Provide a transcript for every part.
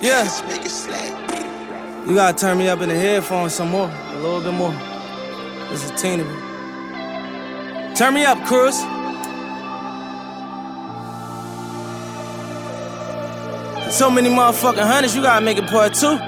Yeah. You gotta turn me up in the headphones some more, a little bit more. It's a teeny bit. Turn me up, Cruz. So many motherfucking hundreds, you gotta make it part two.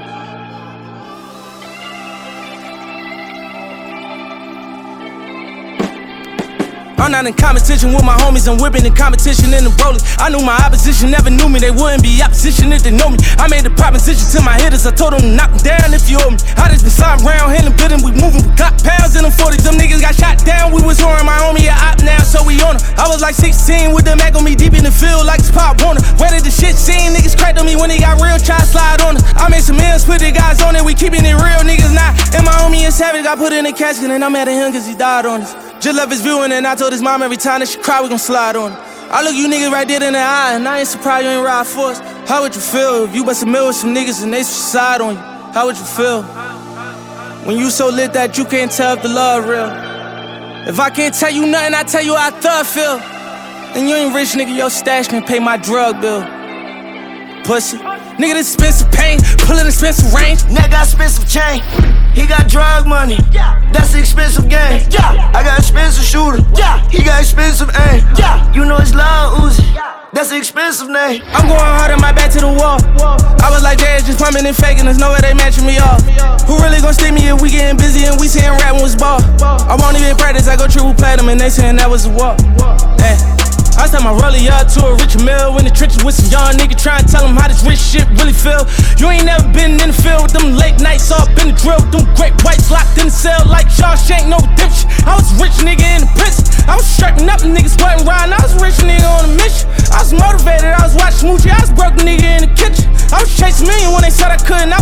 I'm not in competition with my homies, I'm whipping in competition in the rolling. I knew my opposition never knew me, they wouldn't be opposition if they know me. I made a proposition to my hitters, I told them to knock them down if you owe me. I just been sliding around, hitting building, we moving, we got pounds in them 40s. Them niggas got shot down, we was whoring my homie a op now, so we on her. I was like 16 with the Mac on me deep in the field like it's Pop Warner. Where did the shit scene? Niggas cracked on me when they got real, try to slide on her. I made some ends, put the guys on it, we keeping it real, niggas not. Is savage, got put it in a casket, and I'm mad at him cause he died on us. Just love his viewing, and I told his mom every time that she cry, we gon' slide on her. I look you niggas right there in the eye, and I ain't surprised you ain't ride for us. How would you feel if you bust a mill with some niggas and they suicide on you? How would you feel? When you so lit that you can't tell if the love real. If I can't tell you nothing, I tell you how I thug feel. Then you ain't rich, nigga, your stash can pay my drug bill. Pussy. Nigga, this expensive pain, pullin' expensive range. Nigga got expensive chain. He got drug money. Yeah. That's the expensive game. Yeah. I got expensive shooter. He got expensive aim. You know it's loud Uzi. That's the expensive name. I'm going hard and my back to the wall. I was like, Jazz just pumping and faking. There's no way they matching me off. Who really gon' stick me if we getting busy and we saying rapping was ball? I won't even practice. I go triple platinum and they saying that was a walk. Hey. I sent my rollie up to a rich mill in the trenches with some young nigga trying to tell him how this rich shit really feel. You ain't never been in the field with them late nights up in the drill, them great whites locked in the cell like Shawshank, no redemption. I was rich nigga in the prison. I was strapping up niggas wasn't riding. I was rich nigga on a mission. I was motivated, I was watching Smoochie, I was broke nigga in the kitchen. I was chasing million when they said I couldn't.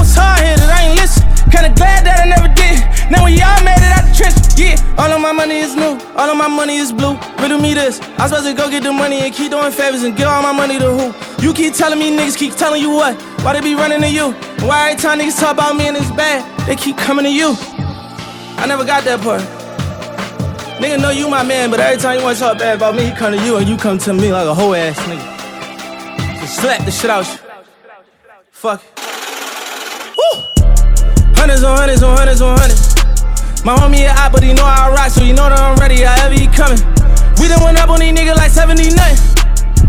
All of my money is blue. Riddle me this. I'm supposed to go get the money and keep doing favors and give all my money to who? You keep telling me niggas keep telling you what? Why they be running to you? Why every time niggas talk about me and it's bad, they keep coming to you? I never got that part. Nigga know you my man, but every time you wanna talk bad about me, he come to you and you come to me like a whole ass nigga. Just slap the shit out you. Fuck. Woo! Hundreds on hundreds on hundreds on hundreds. My homie a but he know I rock, so you know that I'm ready, however he coming. We done went up on these niggas like 70 nothing.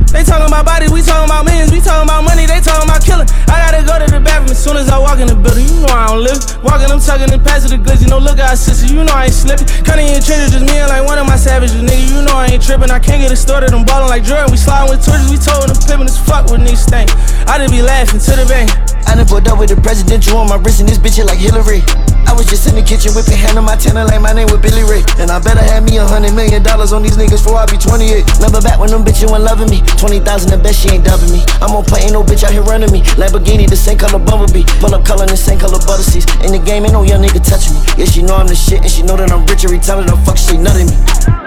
They talking about bodies, we talking about millions, we talking about money, they talking about killing. I gotta go to the bathroom as soon as I walk in the building. You know I don't live. Walking, I'm tugging and passing the. You know, look out, sister, you know I ain't slipping. Cutting in trenches, just me and like one of my savages, nigga. You know I ain't tripping. I can't get it started. I'm ballin' like Jordan. We sliding with torches, we told them pimpin' as fuck with niggas stank. I just be laughing to the bank. Pulled up with the presidential on my wrist and this bitch like Hillary. I was just in the kitchen whipping hand on my tenor like my name was Billy Ray. And I better have me a hundred million dollars on these niggas before I be 28. Remember back when them bitches weren't loving me? 20,000 the best she ain't dubbing me. I'm on play, ain't no bitch out here running me. Lamborghini, the same color Bumblebee. Pull up color, the same color butter seats. In the game, ain't no young nigga touching me. Yeah, she know I'm the shit and she know that I'm rich every time that I fuck, she nutting me.